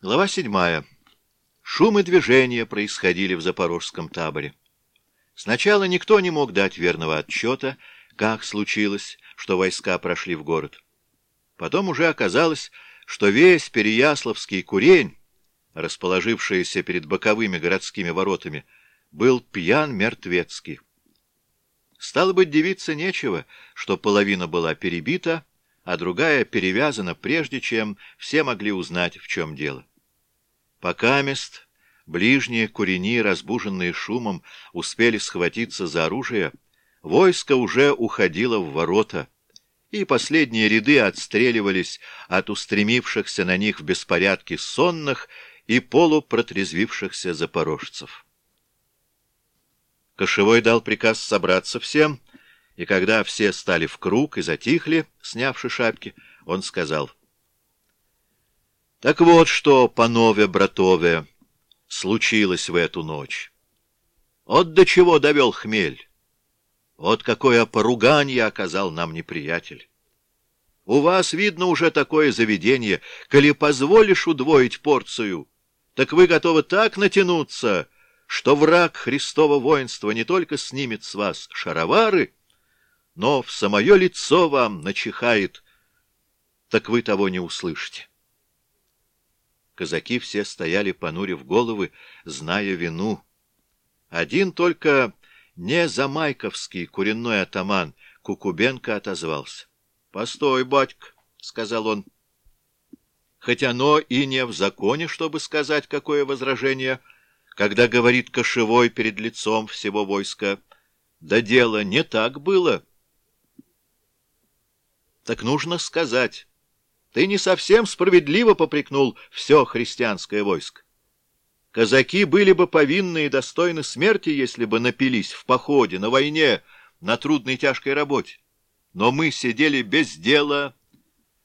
Глава седьмая. Шум и движение происходили в запорожском таборе. Сначала никто не мог дать верного отчета, как случилось, что войска прошли в город. Потом уже оказалось, что весь Переяславский курень, расположившийся перед боковыми городскими воротами, был пьян мертвецкий. Стало быть, девиться нечего, что половина была перебита, а другая перевязана, прежде чем все могли узнать, в чем дело. Пока мест ближние курени, разбуженные шумом, успели схватиться за оружие, войско уже уходило в ворота, и последние ряды отстреливались от устремившихся на них в беспорядке сонных и полупротрезвившихся запорожцев. Кошевой дал приказ собраться всем — и когда все стали в круг и затихли, снявши шапки, он сказал. «Так вот что, панове, братове, случилось в эту ночь. Вот до чего довел хмель. Вот какое поруганье оказал нам неприятель. У вас, видно, уже такое заведение, коли позволишь удвоить порцию, так вы готовы так натянуться, что враг Христова воинства не только снимет с вас шаровары, но в самое лицо вам начихает, так вы того не услышите. Казаки все стояли, понурив головы, зная вину. Один только не замайковский куренной атаман Кукубенко отозвался. — Постой, батька, — сказал он. Хоть оно и не в законе, чтобы сказать, какое возражение, когда говорит кошевой перед лицом всего войска. Да дело не так было. — так нужно сказать. Ты не совсем справедливо попрекнул все христианское войско. Казаки были бы повинны и достойны смерти, если бы напились в походе, на войне, на трудной тяжкой работе. Но мы сидели без дела,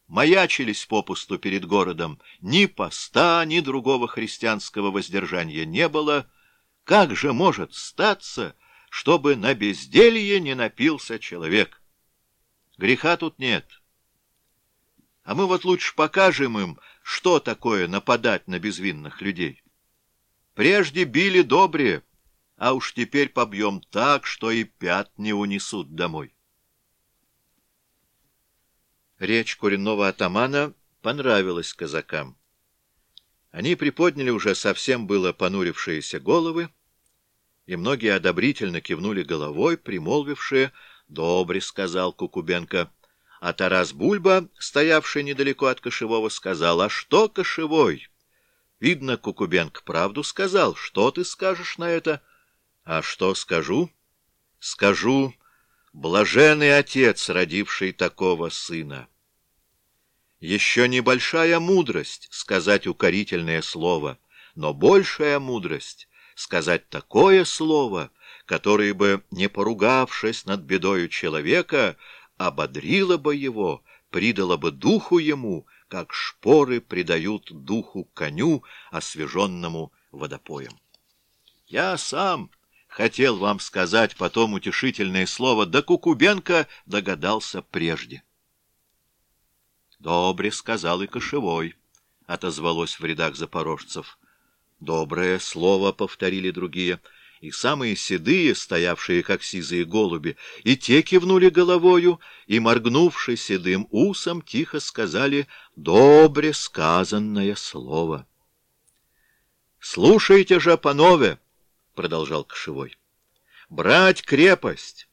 маячились попусту перед городом. Ни поста, ни другого христианского воздержания не было. Как же может статься, чтобы на безделье не напился человек? Греха тут нет. А мы вот лучше покажем им, что такое нападать на безвинных людей. Прежде били добре, а уж теперь побьем так, что и пят не унесут домой. Речь коренного атамана понравилась казакам. Они приподняли уже совсем было понурившиеся головы, и многие одобрительно кивнули головой, примолвившие «Добре», — сказал Кукубенко. А Тарас Бульба, стоявший недалеко от Кошевого, сказал, «А что Кошевой?» Видно, Кукубенко правду сказал. Что ты скажешь на это? А что скажу? Скажу, блаженный отец, родивший такого сына. Еще небольшая мудрость сказать укорительное слово, но большая мудрость сказать такое слово — которое бы, не поругавшись над бедою человека, ободрило бы его, придало бы духу ему, как шпоры придают духу коню, освеженному водопоем. Я сам хотел вам сказать потом утешительное слово, да Кукубенко догадался прежде. «Добре», — сказал и Кошевой, — отозвалось в рядах запорожцев. «Доброе слово», — повторили другие, — и самые седые, стоявшие как сизые голуби, и те кивнули головою, и, моргнувши седым усом, тихо сказали «добре сказанное слово». «Слушайте же, панове!» — продолжал Кошевой. «Брать крепость,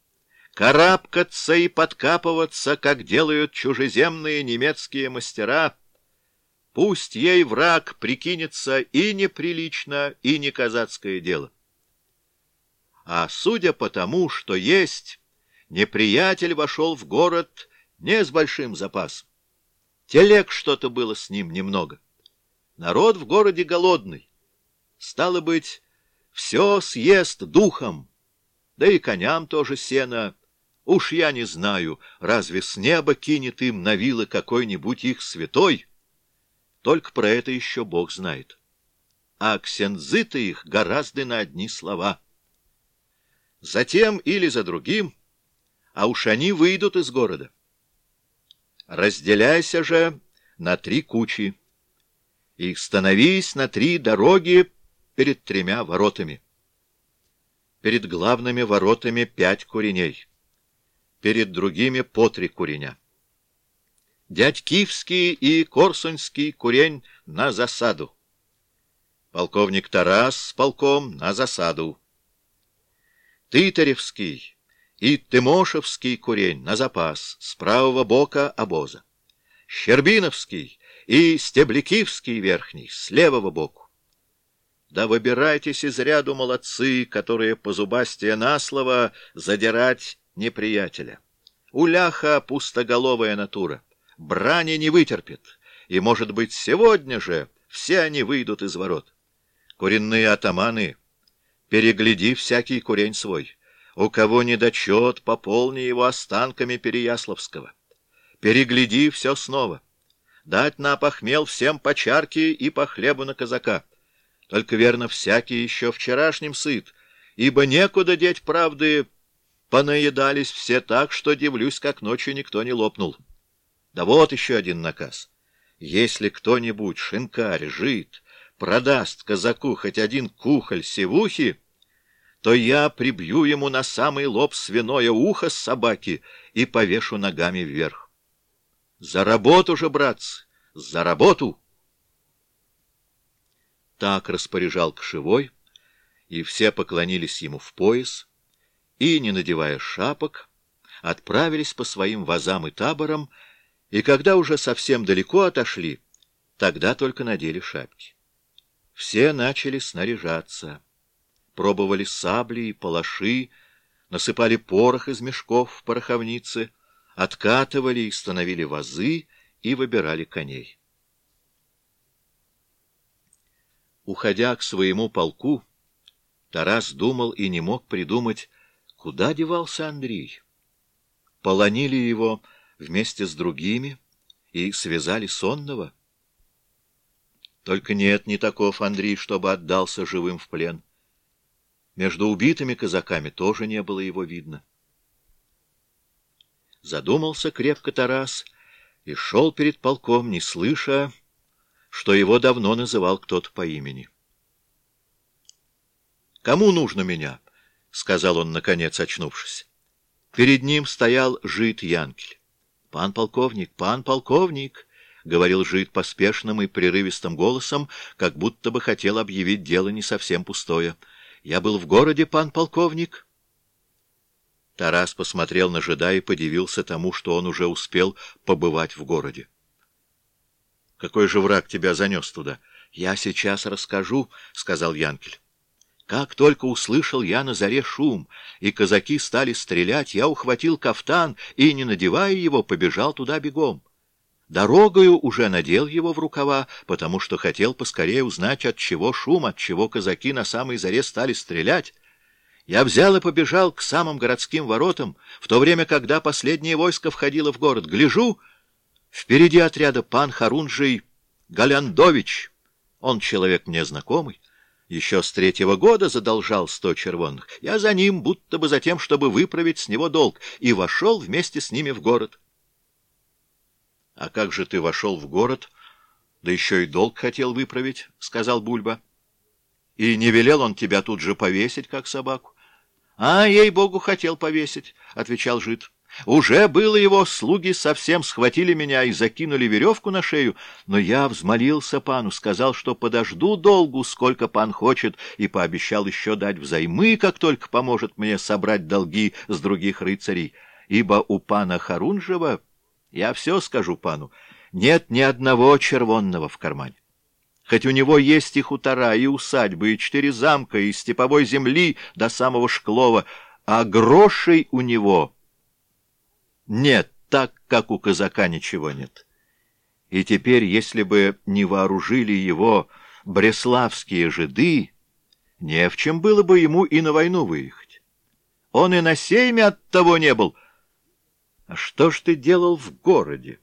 карабкаться и подкапываться, как делают чужеземные немецкие мастера, пусть ей враг прикинется и неприлично, и не казацкое дело» а судя по тому, что есть, неприятель вошел в город не с большим запасом. Телег что-то было с ним немного. Народ в городе голодный. Стало быть, все съест духом, да и коням тоже сено. Уж я не знаю, разве с неба кинет им на вилы какой-нибудь их святой? Только про это еще Бог знает. А ксензы-то их гораздо на одни слова — затем или за другим, а уж они выйдут из города. Разделяйся же на три кучи. и становись на три дороги перед тремя воротами. Перед главными воротами пять куреней, перед другими по три куреня. Дядькивский и Корсунский курень на засаду. Полковник Тарас с полком на засаду. Тытаревский и Тымошевский курень на запас с правого бока обоза. Щербиновский и Стеблякивский верхний с левого боку. Да выбирайтесь из ряду молодцы, которые по зубастие на слово задирать неприятеля. Уляха — пустоголовая натура, брани не вытерпит, и, может быть, сегодня же все они выйдут из ворот. Куренные атаманы, перегляди всякий курень свой. У кого недочет, пополни его останками Переяславского. Перегляди все снова. Дать на похмел всем по чарке и по хлебу на казака. Только, верно, всякий еще вчерашним сыт, ибо некуда деть правды, понаедались все так, что, дивлюсь, как ночью никто не лопнул. Да вот еще один наказ. Если кто-нибудь, шинкарь, жид, продаст казаку хоть один кухоль севухи, то я прибью ему на самый лоб свиное ухо с собаки и повешу ногами вверх. За работу же, братцы, за работу! Так распоряжал кошевой, и все поклонились ему в пояс, и, не надевая шапок, отправились по своим вазам и таборам, и когда уже совсем далеко отошли, тогда только надели шапки. Все начали снаряжаться пробовали сабли и палаши, насыпали порох из мешков в пороховнице, откатывали и становили вазы и выбирали коней. Уходя к своему полку, Тарас думал и не мог придумать, куда девался Андрей. Полонили его вместе с другими и связали сонного. Только нет ни таков Андрей, чтобы отдался живым в плен. Между убитыми казаками тоже не было его видно. Задумался крепко Тарас и шел перед полком, не слыша, что его давно называл кто-то по имени. «Кому нужно меня?» — сказал он, наконец, очнувшись. Перед ним стоял жид Янкель. «Пан полковник, пан полковник!» — говорил жид поспешным и прерывистым голосом, как будто бы хотел объявить дело не совсем пустое — я был в городе, пан полковник. Тарас посмотрел на жида и подивился тому, что он уже успел побывать в городе. — Какой же враг тебя занес туда? — Я сейчас расскажу, — сказал Янкель. Как только услышал я на заре шум, и казаки стали стрелять, я ухватил кафтан и, не надевая его, побежал туда бегом. Дорогою уже надел его в рукава, потому что хотел поскорее узнать, от чего шум, от чего казаки на самой заре стали стрелять. Я взял и побежал к самым городским воротам, в то время, когда последнее войско входило в город. Гляжу, впереди отряда пан Харунжий Галяндович. Он человек мне знакомый. Еще с третьего года задолжал сто червонных. Я за ним, будто бы за тем, чтобы выправить с него долг, и вошел вместе с ними в город. — А как же ты вошел в город, да еще и долг хотел выправить, — сказал Бульба. — И не велел он тебя тут же повесить, как собаку? — А, ей-богу, хотел повесить, — отвечал жид. Уже было его, слуги совсем схватили меня и закинули веревку на шею, но я взмолился пану, сказал, что подожду долгу, сколько пан хочет, и пообещал еще дать взаймы, как только поможет мне собрать долги с других рыцарей, ибо у пана Харунжева я все скажу пану. Нет ни одного червонного в кармане. Хоть у него есть и хутора, и усадьбы, и четыре замка, и степовой земли до самого Шклова, а грошей у него нет, так как у казака ничего нет. И теперь, если бы не вооружили его бреславские жиды, не в чем было бы ему и на войну выехать. Он и на сейме от того не был — что ж ты делал в городе?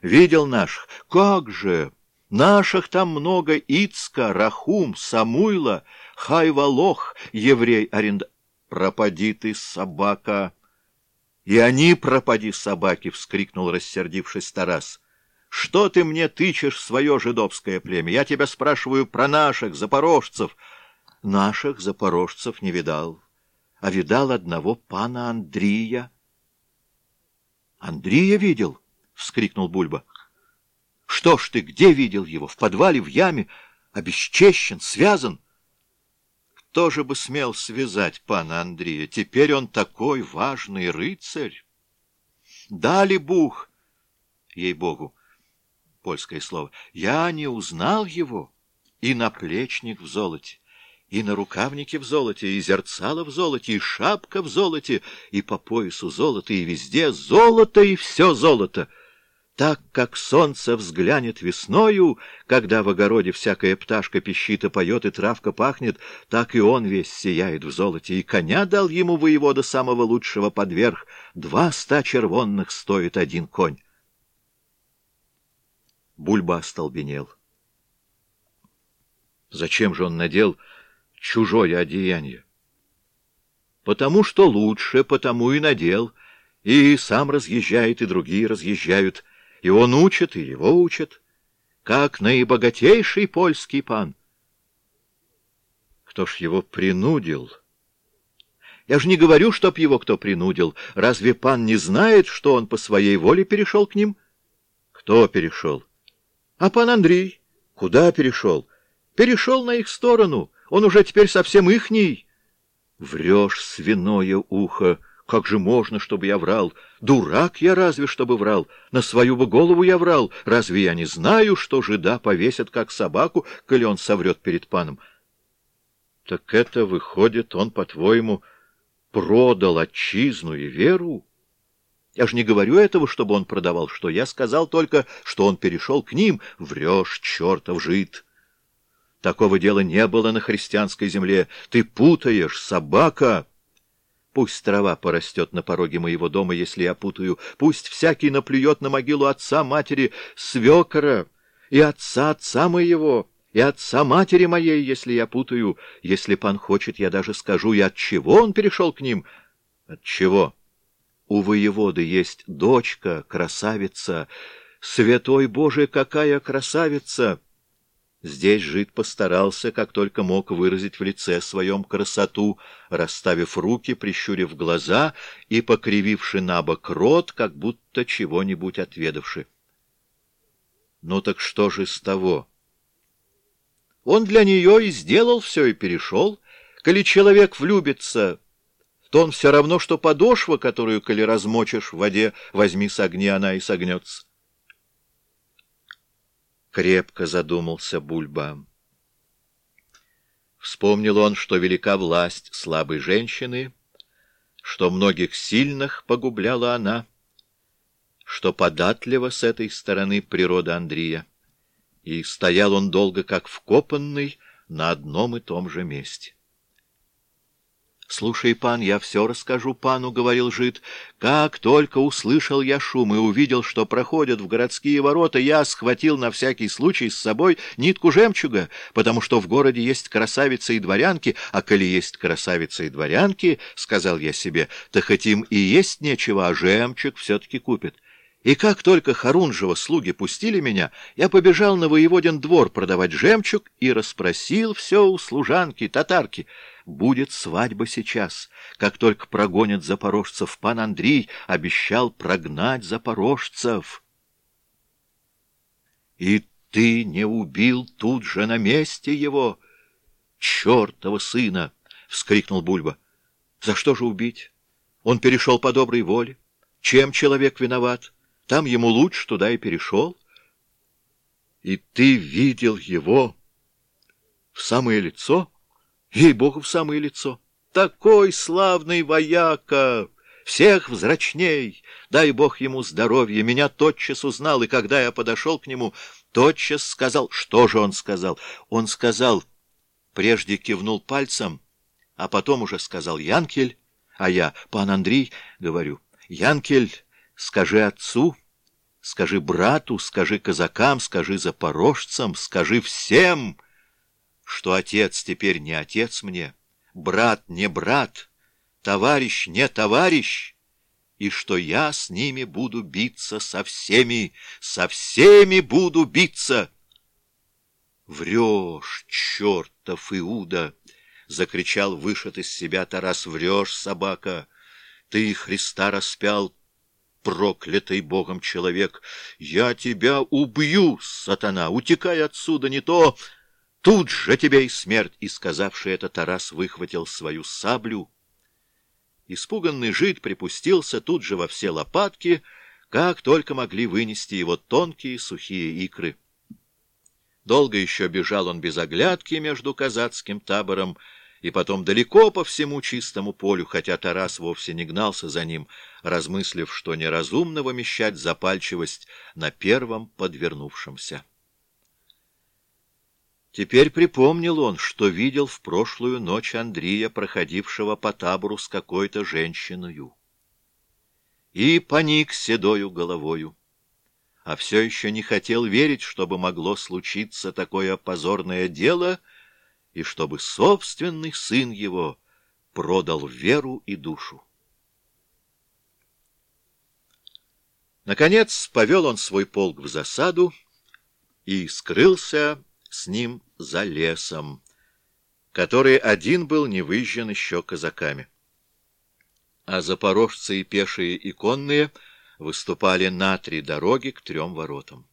Видел наших? Как же! Наших там много Ицка, Рахум, Самуйла, Хайвалох, еврей-аренда... Пропади ты, собака! И они пропади, собаки! — вскрикнул, рассердившись Тарас. Что ты мне тычешь свое жидовское племя? Я тебя спрашиваю про наших запорожцев. Наших запорожцев не видал, а видал одного пана Андрия. Андрия видел? — вскрикнул Бульба. — Что ж ты, где видел его? В подвале, в яме? Обесчещен, связан? Кто же бы смел связать пана Андрея? Теперь он такой важный рыцарь. Дали бух, ей-богу, польское слово, я не узнал его. И наплечник в золоте, и на рукавнике в золоте, и зерцало в золоте, и шапка в золоте, и по поясу золото, и везде золото, и все золото — так как солнце взглянет весною, когда в огороде всякая пташка пищит и поет, и травка пахнет, так и он весь сияет в золоте, и коня дал ему воевода самого лучшего подверх, два ста червонных стоит один конь. Бульба остолбенел. Зачем же он надел чужое одеяние? Потому что лучше, потому и надел, и сам разъезжает, и другие разъезжают — и он учит, и его учат, как наибогатейший польский пан. Кто ж его принудил? Я же не говорю, чтоб его кто принудил. Разве пан не знает, что он по своей воле перешел к ним? Кто перешел? А пан Андрей. Куда перешел? Перешел на их сторону. Он уже теперь совсем ихний. Врешь, свиное ухо. Как же можно, чтобы я врал? Дурак я разве, чтобы врал? На свою бы голову я врал. Разве я не знаю, что жида повесят, как собаку, коли он соврет перед паном? Так это, выходит, он, по-твоему, продал отчизну и веру? Я же не говорю этого, чтобы он продавал что. Я сказал только, что он перешел к ним. Врешь, чертов жид. Такого дела не было на христианской земле. Ты путаешь, собака. Пусть трава порастет на пороге моего дома, если я путаю. Пусть всякий наплюет на могилу отца, матери, свекора, и отца отца моего, и отца матери моей, если я путаю. Если пан хочет, я даже скажу, и от чего он перешел к ним. От чего? У воеводы есть дочка, красавица. Святой Боже, какая красавица! Здесь жид постарался, как только мог выразить в лице своем красоту, расставив руки, прищурив глаза и покрививши набок рот, как будто чего-нибудь отведавши. Ну так что же с того? Он для нее и сделал все, и перешел. Коли человек влюбится, то он все равно, что подошва, которую, коли размочишь в воде, возьми с огня, она и согнется. Крепко задумался Бульба. Вспомнил он, что велика власть слабой женщины, что многих сильных погубляла она, что податлива с этой стороны природа Андрея, и стоял он долго как вкопанный на одном и том же месте. «Слушай, пан, я все расскажу пану», — говорил жид. «Как только услышал я шум и увидел, что проходят в городские ворота, я схватил на всякий случай с собой нитку жемчуга, потому что в городе есть красавицы и дворянки, а коли есть красавицы и дворянки, — сказал я себе, — то хоть им и есть нечего, а жемчуг все-таки купит». И как только Харунжева слуги пустили меня, я побежал на воеводин двор продавать жемчуг и расспросил все у служанки, татарки. Будет свадьба сейчас. Как только прогонят запорожцев, пан Андрей обещал прогнать запорожцев. И ты не убил тут же на месте его? Чертова сына! — вскрикнул Бульба. За что же убить? Он перешел по доброй воле. Чем человек виноват? Там ему лучше, туда и перешел. И ты видел его в самое лицо? Ей-богу, в самое лицо. Такой славный вояка! Всех взрачней! Дай бог ему здоровья! Меня тотчас узнал, и когда я подошел к нему, тотчас сказал... Что же он сказал? Он сказал... Прежде кивнул пальцем, а потом уже сказал «Янкель», а я «Пан Андрей», говорю «Янкель, скажи отцу, скажи брату, скажи казакам, скажи запорожцам, скажи всем, что отец теперь не отец мне, брат не брат, товарищ не товарищ, и что я с ними буду биться со всеми, со всеми буду биться. Врешь, чертов Иуда! — закричал вышед из себя Тарас. Врешь, собака! Ты Христа распял, проклятый Богом человек! Я тебя убью, сатана! Утекай отсюда, не то... Тут же тебе и смерть! И, сказавший это, Тарас выхватил свою саблю. Испуганный жид припустился тут же во все лопатки, как только могли вынести его тонкие сухие икры. Долго еще бежал он без оглядки между казацким табором и потом далеко по всему чистому полю, хотя Тарас вовсе не гнался за ним, размыслив, что неразумно вымещать запальчивость на первом подвернувшемся. Теперь припомнил он, что видел в прошлую ночь Андрея, проходившего по табору с какой-то женщиною. И поник седою головою, а все еще не хотел верить, чтобы могло случиться такое позорное дело, и чтобы собственный сын его продал веру и душу. Наконец повел он свой полк в засаду и скрылся с ним за лесом, который один был не выжжен еще казаками. А запорожцы и пешие и конные выступали на три дороги к трем воротам.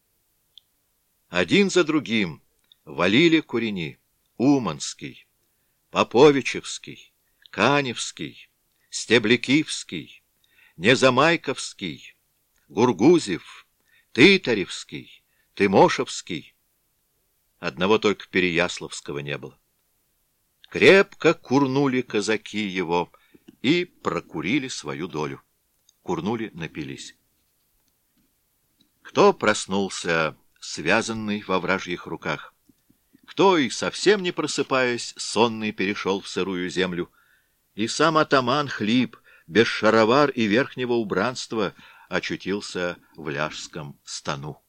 Один за другим валили курени Уманский, Поповичевский, Каневский, Стеблякивский, Незамайковский, Гургузев, Тытаревский, Тымошевский, Одного только Переяславского не было. Крепко курнули казаки его и прокурили свою долю. Курнули, напились. Кто проснулся, связанный во вражьих руках? Кто и, совсем не просыпаясь, сонный перешел в сырую землю? И сам атаман Хлип, без шаровар и верхнего убранства, очутился в ляжском стану.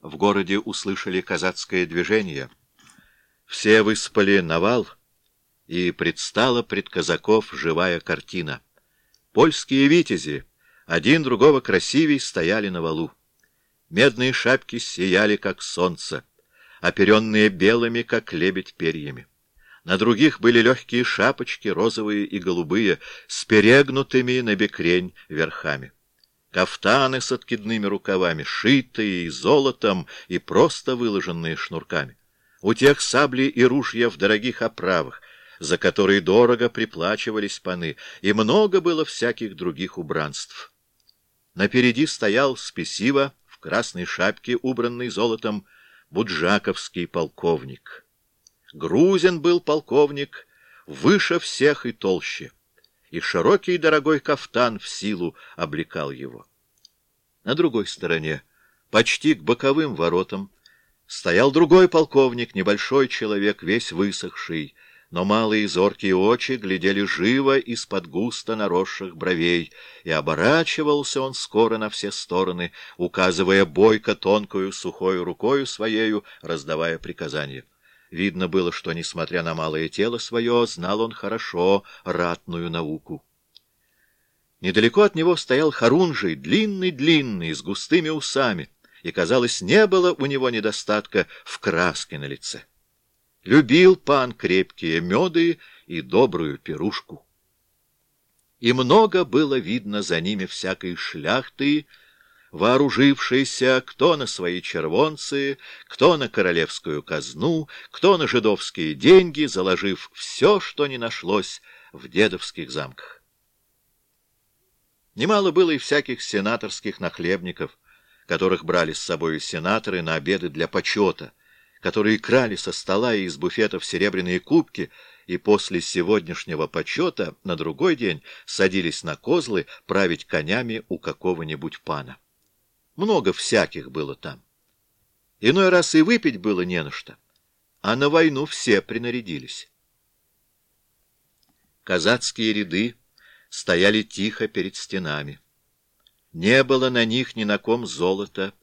В городе услышали казацкое движение. Все выспали навал, и предстала пред казаков живая картина. Польские витязи, один другого красивей, стояли на валу. Медные шапки сияли, как солнце, оперенные белыми, как лебедь, перьями. На других были легкие шапочки, розовые и голубые, с перегнутыми на бекрень верхами кафтаны с откидными рукавами, шитые и золотом и просто выложенные шнурками. У тех сабли и ружья в дорогих оправах, за которые дорого приплачивались паны, и много было всяких других убранств. Напереди стоял спесиво, красной шапке, убранный золотом, буджаковский полковник. Грузин был полковник, выше всех и толще и широкий дорогой кафтан в силу облекал его. На другой стороне, почти к боковым воротам, стоял другой полковник, небольшой человек, весь высохший, но малые зоркие очи глядели живо из-под густо наросших бровей, и оборачивался он скоро на все стороны, указывая бойко тонкую сухой рукою своею, раздавая приказания. Видно было, что, несмотря на малое тело свое, знал он хорошо ратную науку. Недалеко от него стоял Харунжий, длинный-длинный, с густыми усами, и, казалось, не было у него недостатка в краске на лице. Любил пан крепкие меды и добрую пирушку. И много было видно за ними всякой шляхты, вооружившийся кто на свои червонцы, кто на королевскую казну, кто на жидовские деньги, заложив все, что не нашлось в дедовских замках. Немало было и всяких сенаторских нахлебников, которых брали с собой сенаторы на обеды для почета, которые крали со стола и из буфетов серебряные кубки и после сегодняшнего почета на другой день садились на козлы править конями у какого-нибудь пана. Много всяких было там. Иной раз и выпить было не на что, а на войну все принарядились. Казацкие ряды стояли тихо перед стенами. Не было на них ни на ком золота,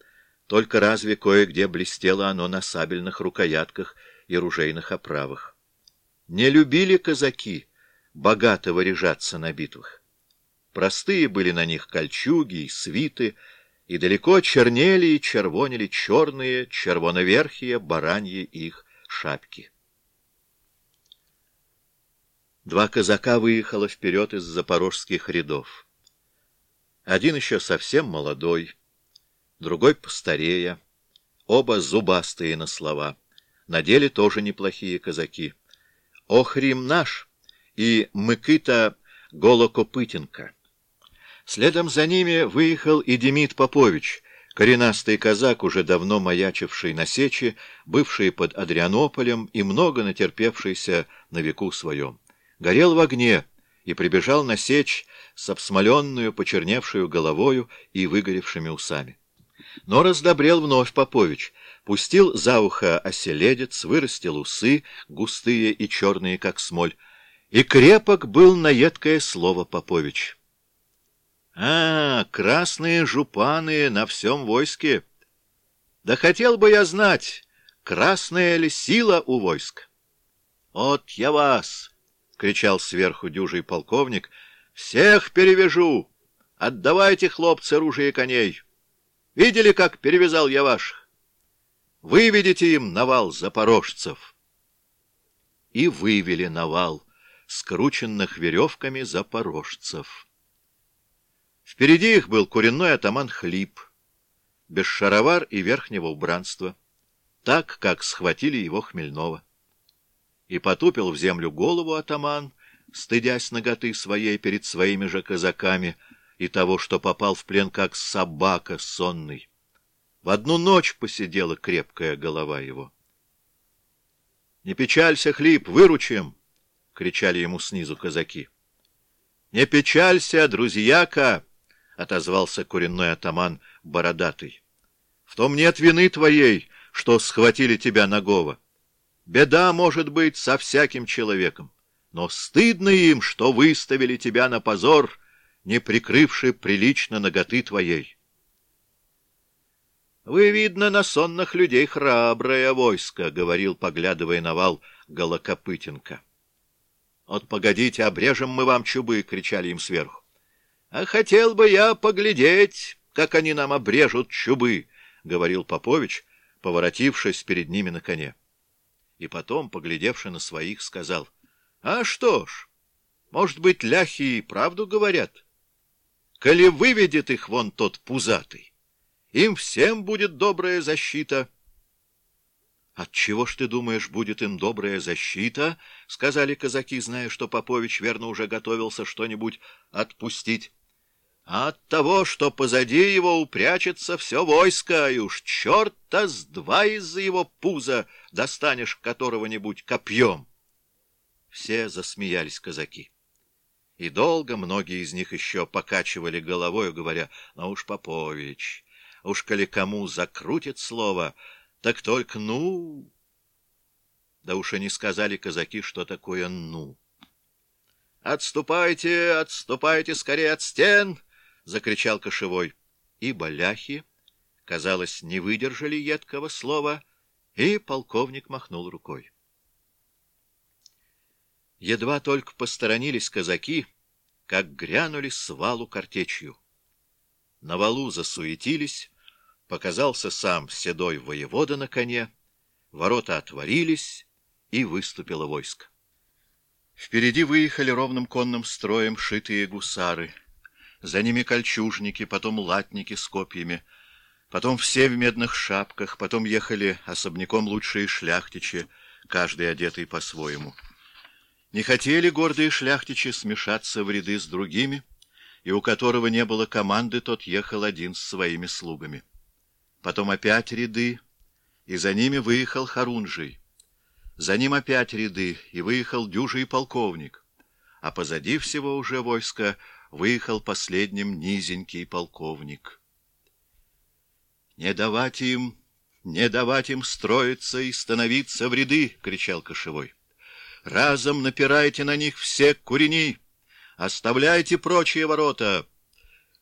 только разве кое-где блестело оно на сабельных рукоятках и ружейных оправах. Не любили казаки богато выряжаться на битвах. Простые были на них кольчуги и свиты, и далеко чернели и червонили черные, червоноверхие, бараньи их шапки. Два казака выехало вперед из запорожских рядов. Один еще совсем молодой, другой постарее, оба зубастые на слова. На деле тоже неплохие казаки. Охрим наш и Мыкыта Голокопытенко. Следом за ними выехал и Демид Попович, коренастый казак, уже давно маячивший на сече, бывший под Адрианополем и много натерпевшийся на веку своем. Горел в огне и прибежал на сечь с обсмоленную, почерневшую головою и выгоревшими усами. Но раздобрел вновь Попович, пустил за ухо оселедец, вырастил усы, густые и черные, как смоль, и крепок был на едкое слово Попович. А, красные жупаны на всем войске. Да хотел бы я знать, красная ли сила у войск. «От я вас!» — кричал сверху дюжий полковник. «Всех перевяжу! Отдавайте, хлопцы, оружие коней! Видели, как перевязал я ваших? Выведите им навал запорожцев!» И вывели навал скрученных веревками запорожцев. Впереди их был куренной атаман Хлип, без шаровар и верхнего убранства, так, как схватили его Хмельнова. И потупил в землю голову атаман, стыдясь ноготы своей перед своими же казаками и того, что попал в плен как собака сонный. В одну ночь посидела крепкая голова его. — Не печалься, Хлип, выручим! — кричали ему снизу казаки. — Не печалься, друзьяка! — отозвался коренной атаман бородатый. — В том нет вины твоей, что схватили тебя нагого. Беда может быть со всяким человеком, но стыдно им, что выставили тебя на позор, не прикрывши прилично ноготы твоей. — Вы, видно, на сонных людей храброе войско, — говорил, поглядывая на вал Голокопытенко. — Вот погодите, обрежем мы вам чубы, — кричали им сверху. А хотел бы я поглядеть, как они нам обрежут чубы, — говорил Попович, поворотившись перед ними на коне. И потом, поглядевши на своих, сказал, — А что ж, может быть, ляхи и правду говорят? Коли выведет их вон тот пузатый, им всем будет добрая защита. — Отчего ж ты думаешь, будет им добрая защита? — сказали казаки, зная, что Попович верно уже готовился что-нибудь отпустить а от того, что позади его упрячется все войско, и уж черта с два из-за его пуза достанешь которого-нибудь копьем. Все засмеялись казаки. И долго многие из них еще покачивали головой, говоря, ну уж, Попович, уж коли кому закрутит слово, так только «ну». Да уж они сказали казаки, что такое «ну». «Отступайте, отступайте скорее от стен!» — закричал кошевой. И баляхи, казалось, не выдержали едкого слова, и полковник махнул рукой. Едва только посторонились казаки, как грянули с валу картечью. На валу засуетились, показался сам седой воевода на коне, ворота отворились, и выступило войско. Впереди выехали ровным конным строем шитые гусары — за ними кольчужники, потом латники с копьями, потом все в медных шапках, потом ехали особняком лучшие шляхтичи, каждый одетый по-своему. Не хотели гордые шляхтичи смешаться в ряды с другими, и у которого не было команды, тот ехал один с своими слугами. Потом опять ряды, и за ними выехал Харунжий. За ним опять ряды, и выехал дюжий полковник, а позади всего уже войско выехал последним низенький полковник. «Не давать им, не давать им строиться и становиться в ряды!» — кричал Кошевой. «Разом напирайте на них все курени! Оставляйте прочие ворота!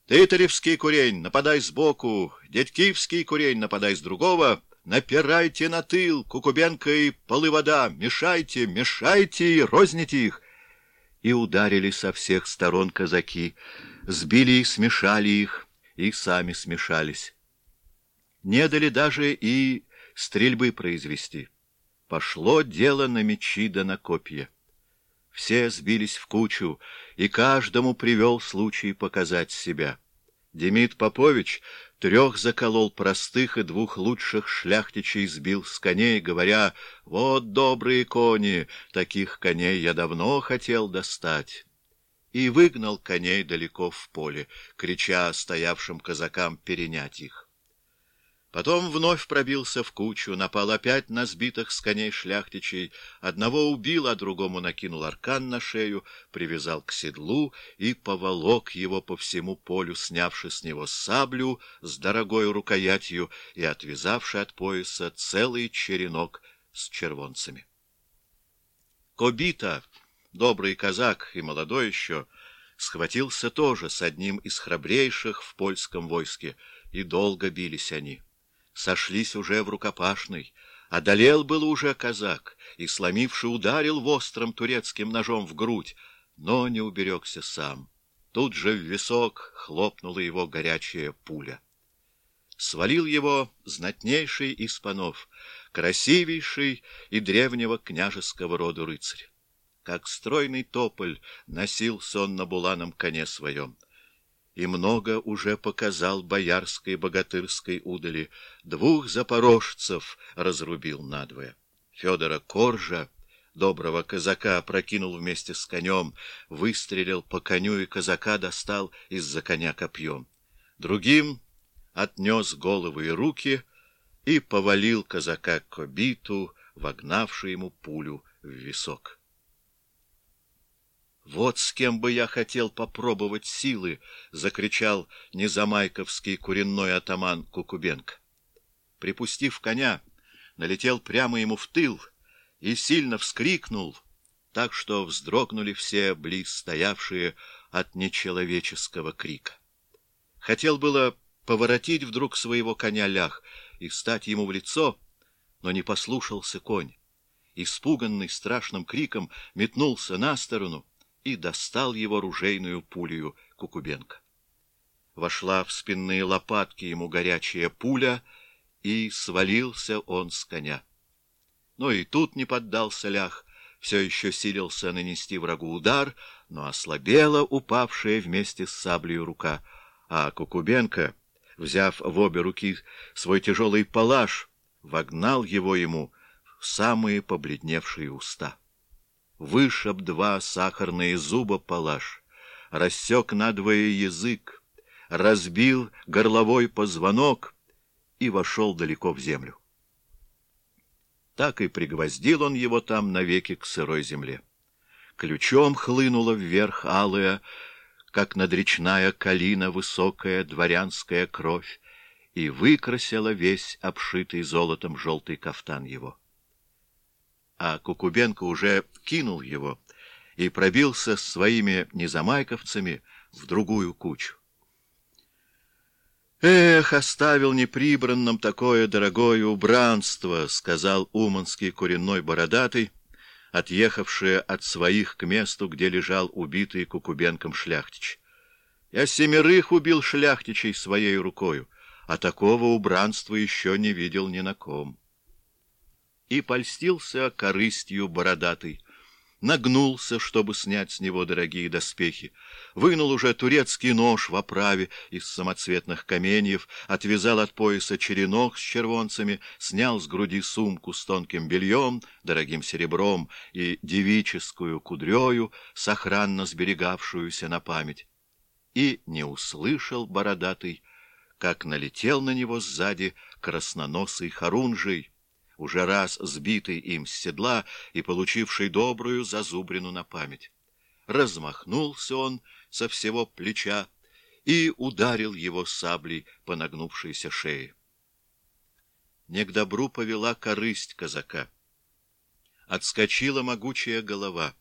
Тытаревский курень, нападай сбоку! Дядькивский курень, нападай с другого!» Напирайте на тыл, Кукубенко и Полывода, мешайте, мешайте и розните их. И ударили со всех сторон казаки, сбили и смешали их, и сами смешались. Не дали даже и стрельбы произвести. Пошло дело на мечи да на копья. Все сбились в кучу, и каждому привел случай показать себя. Демид Попович трех заколол простых и двух лучших шляхтичей сбил с коней, говоря, «Вот добрые кони, таких коней я давно хотел достать» и выгнал коней далеко в поле, крича стоявшим казакам перенять их. Потом вновь пробился в кучу, напал опять на сбитых с коней шляхтичей, одного убил, а другому накинул аркан на шею, привязал к седлу и поволок его по всему полю, снявши с него саблю с дорогой рукоятью и отвязавши от пояса целый черенок с червонцами. Кобита, добрый казак и молодой еще, схватился тоже с одним из храбрейших в польском войске, и долго бились они сошлись уже в рукопашной. Одолел был уже казак и, сломивший, ударил вострым турецким ножом в грудь, но не уберегся сам. Тут же в висок хлопнула его горячая пуля. Свалил его знатнейший из панов, красивейший и древнего княжеского рода рыцарь. Как стройный тополь носился он на буланом коне своем и много уже показал боярской богатырской удали. Двух запорожцев разрубил надвое. Федора Коржа, доброго казака, прокинул вместе с конем, выстрелил по коню и казака достал из-за коня копьем. Другим отнес головы и руки и повалил казака к обиту, вогнавший ему пулю в висок. «Вот с кем бы я хотел попробовать силы!» — закричал незамайковский куренной атаман Кукубенко. Припустив коня, налетел прямо ему в тыл и сильно вскрикнул, так что вздрогнули все близ стоявшие от нечеловеческого крика. Хотел было поворотить вдруг своего коня лях и встать ему в лицо, но не послушался конь. Испуганный страшным криком метнулся на сторону, и достал его ружейную пулею Кукубенко. Вошла в спинные лопатки ему горячая пуля, и свалился он с коня. Но и тут не поддался лях, все еще силился нанести врагу удар, но ослабела упавшая вместе с саблею рука, а Кукубенко, взяв в обе руки свой тяжелый палаш, вогнал его ему в самые побледневшие уста вышиб два сахарные зуба палаш, рассек надвое язык, разбил горловой позвонок и вошел далеко в землю. Так и пригвоздил он его там навеки к сырой земле. Ключом хлынула вверх алая, как надречная калина высокая дворянская кровь, и выкрасила весь обшитый золотом желтый кафтан его а Кукубенко уже кинул его и пробился с своими незамайковцами в другую кучу. «Эх, оставил неприбранным такое дорогое убранство», — сказал уманский коренной бородатый, отъехавший от своих к месту, где лежал убитый Кукубенком шляхтич. «Я семерых убил шляхтичей своей рукою, а такого убранства еще не видел ни на ком» и польстился корыстью бородатый. Нагнулся, чтобы снять с него дорогие доспехи, вынул уже турецкий нож в оправе из самоцветных каменьев, отвязал от пояса черенок с червонцами, снял с груди сумку с тонким бельем, дорогим серебром и девическую кудрею, сохранно сберегавшуюся на память. И не услышал бородатый, как налетел на него сзади красноносый хорунжий, уже раз сбитый им с седла и получивший добрую зазубрину на память. Размахнулся он со всего плеча и ударил его саблей по нагнувшейся шее. Не к добру повела корысть казака. Отскочила могучая голова,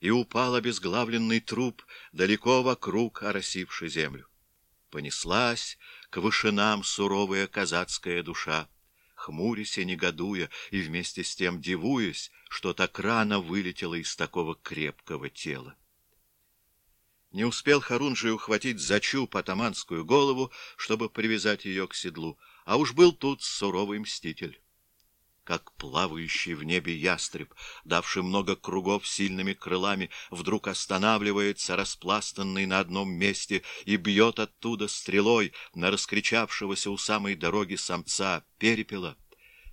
и упал обезглавленный труп далеко вокруг оросившей землю. Понеслась к вышинам суровая казацкая душа хмурясь и негодуя, и вместе с тем дивуясь, что так рано вылетело из такого крепкого тела. Не успел Харунжий ухватить за чуб атаманскую голову, чтобы привязать ее к седлу, а уж был тут суровый мститель. Как плавающий в небе ястреб, давший много кругов сильными крылами, вдруг останавливается, распластанный на одном месте, и бьет оттуда стрелой на раскричавшегося у самой дороги самца перепела.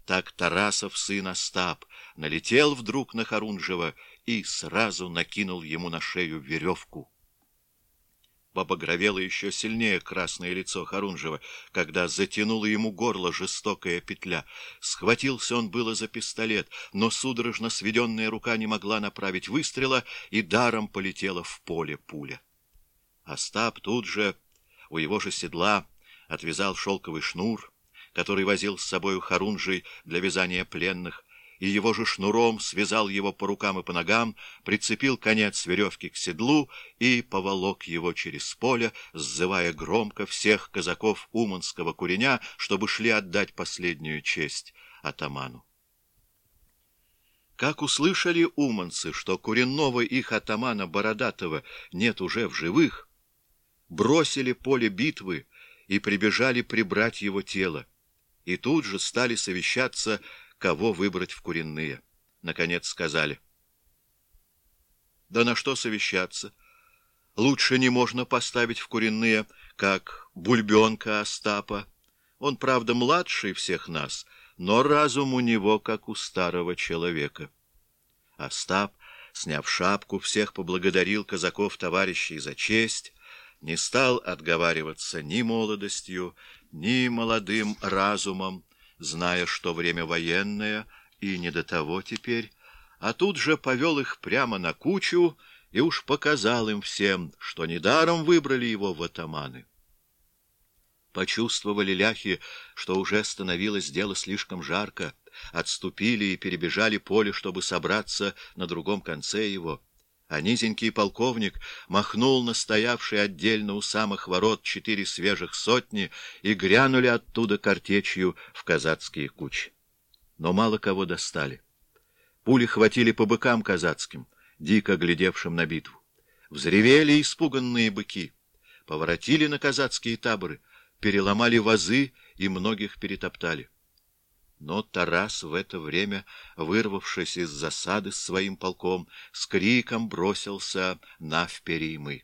Так Тарасов, сын Остап, налетел вдруг на Харунжева и сразу накинул ему на шею веревку. Побагровело еще сильнее красное лицо Харунжева, когда затянула ему горло жестокая петля. Схватился он было за пистолет, но судорожно сведенная рука не могла направить выстрела, и даром полетела в поле пуля. Остап тут же у его же седла отвязал шелковый шнур, который возил с собою Харунжий для вязания пленных, и его же шнуром связал его по рукам и по ногам, прицепил конец веревки к седлу и поволок его через поле, сзывая громко всех казаков Уманского куреня, чтобы шли отдать последнюю честь атаману. Как услышали уманцы, что куренного их атамана Бородатого нет уже в живых, бросили поле битвы и прибежали прибрать его тело, и тут же стали совещаться кого выбрать в куренные. Наконец сказали. Да на что совещаться? Лучше не можно поставить в куренные, как бульбенка Остапа. Он, правда, младший всех нас, но разум у него, как у старого человека. Остап, сняв шапку, всех поблагодарил казаков-товарищей за честь, не стал отговариваться ни молодостью, ни молодым разумом, зная, что время военное, и не до того теперь, а тут же повел их прямо на кучу и уж показал им всем, что недаром выбрали его в атаманы. Почувствовали ляхи, что уже становилось дело слишком жарко, отступили и перебежали поле, чтобы собраться на другом конце его а низенький полковник махнул на стоявший отдельно у самых ворот четыре свежих сотни и грянули оттуда картечью в казацкие кучи. Но мало кого достали. Пули хватили по быкам казацким, дико глядевшим на битву. Взревели испуганные быки, поворотили на казацкие таборы, переломали вазы и многих перетоптали. Но Тарас в это время, вырвавшись из засады с своим полком, с криком бросился на вперимы.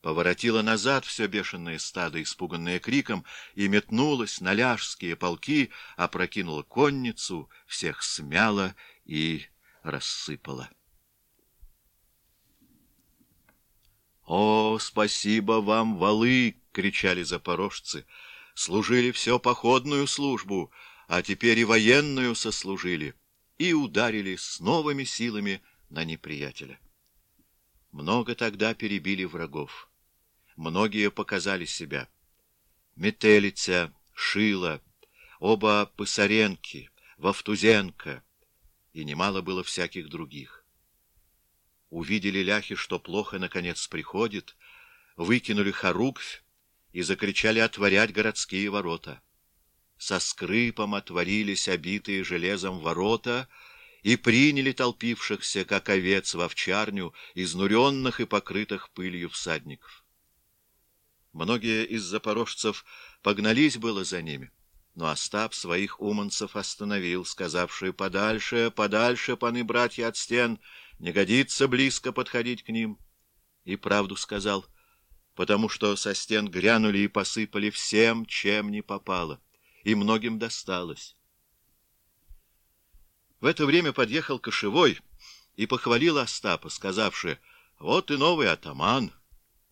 Поворотило назад все бешеное стадо, испуганное криком, и метнулось на ляжские полки, опрокинула конницу, всех смяло и рассыпало. «О, спасибо вам, валы!» — кричали запорожцы. «Служили все походную службу!» А теперь и военную сослужили, и ударили с новыми силами на неприятеля. Много тогда перебили врагов. Многие показали себя. Метелица, Шила, оба Пысаренки, Вовтузенко, и немало было всяких других. Увидели ляхи, что плохо, наконец, приходит, выкинули хоруквь и закричали отворять городские ворота со скрипом отворились обитые железом ворота и приняли толпившихся, как овец в овчарню, изнуренных и покрытых пылью всадников. Многие из запорожцев погнались было за ними, но Остап своих уманцев остановил, сказавший «Подальше, подальше, паны братья от стен, не годится близко подходить к ним». И правду сказал, потому что со стен грянули и посыпали всем, чем не попало и многим досталось. В это время подъехал Кошевой и похвалил Остапа, сказавши, «Вот и новый атаман,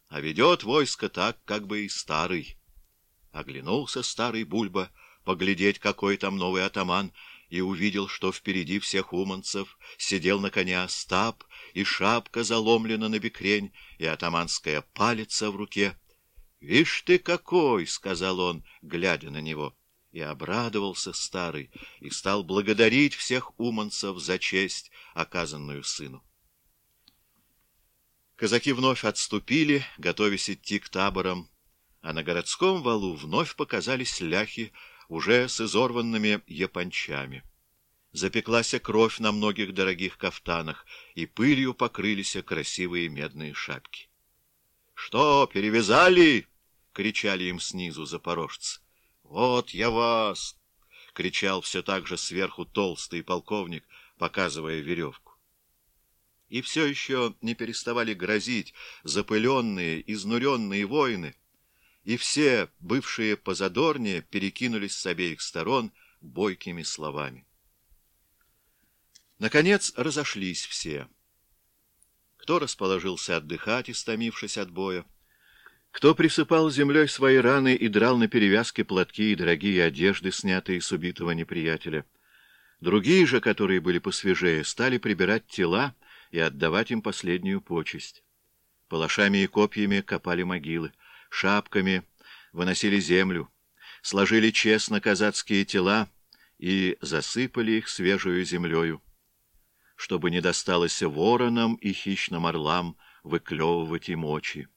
а ведет войско так, как бы и старый». Оглянулся старый Бульба, поглядеть, какой там новый атаман, и увидел, что впереди всех уманцев сидел на коне Остап, и шапка заломлена на бекрень, и атаманская палица в руке. «Вишь ты какой!» — сказал он, глядя на него. И обрадовался старый, и стал благодарить всех уманцев за честь, оказанную сыну. Казаки вновь отступили, готовясь идти к таборам, а на городском валу вновь показались ляхи, уже с изорванными япончами. Запеклась кровь на многих дорогих кафтанах, и пылью покрылись красивые медные шапки. Что, перевязали? — кричали им снизу запорожцы. — Вот я вас! — кричал все так же сверху толстый полковник, показывая веревку. И все еще не переставали грозить запыленные, изнуренные воины, и все, бывшие позадорнее, перекинулись с обеих сторон бойкими словами. Наконец разошлись все. Кто расположился отдыхать, истомившись от боя, кто присыпал землей свои раны и драл на перевязке платки и дорогие одежды, снятые с убитого неприятеля. Другие же, которые были посвежее, стали прибирать тела и отдавать им последнюю почесть. Палашами и копьями копали могилы, шапками выносили землю, сложили честно казацкие тела и засыпали их свежую землею, чтобы не досталось воронам и хищным орлам выклевывать им очи.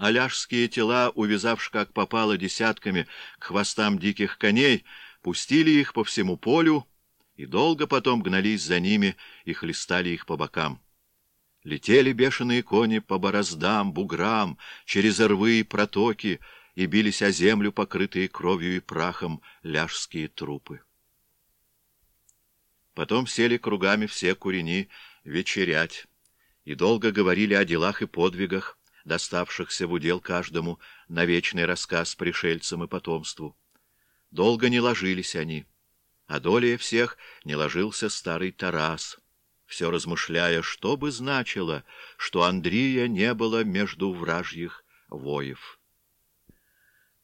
Аляжские тела, увязавши как попало десятками к хвостам диких коней, пустили их по всему полю и долго потом гнались за ними и хлестали их по бокам. Летели бешеные кони по бороздам, буграм, через рвы и протоки, и бились о землю, покрытые кровью и прахом, ляжские трупы. Потом сели кругами все курени вечерять, и долго говорили о делах и подвигах, доставшихся в удел каждому на вечный рассказ пришельцам и потомству. Долго не ложились они, а долей всех не ложился старый Тарас, все размышляя, что бы значило, что Андрия не было между вражьих воев.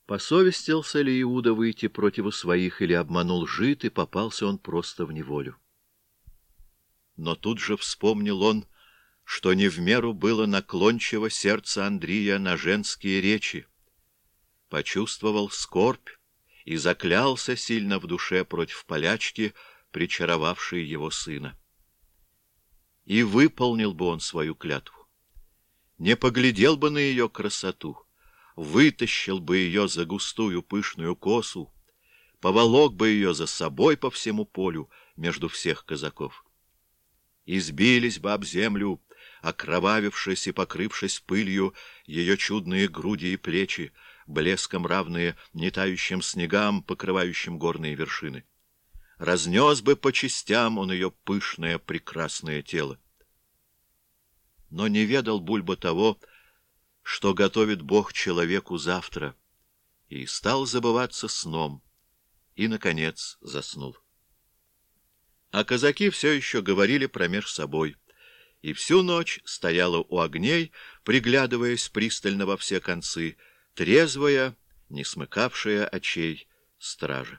Посовестился ли Иуда выйти против своих или обманул жид, и попался он просто в неволю. Но тут же вспомнил он, что не в меру было наклончиво сердце Андрия на женские речи. Почувствовал скорбь и заклялся сильно в душе против полячки, причаровавшей его сына. И выполнил бы он свою клятву. Не поглядел бы на ее красоту, вытащил бы ее за густую пышную косу, поволок бы ее за собой по всему полю между всех казаков. Избились бы об землю, окровавившись и покрывшись пылью, ее чудные груди и плечи, блеском равные нетающим снегам, покрывающим горные вершины. Разнес бы по частям он ее пышное прекрасное тело. Но не ведал Бульба того, что готовит Бог человеку завтра, и стал забываться сном, и, наконец, заснул. А казаки все еще говорили промеж собой — и всю ночь стояла у огней, приглядываясь пристально во все концы, трезвая, не смыкавшая очей стража.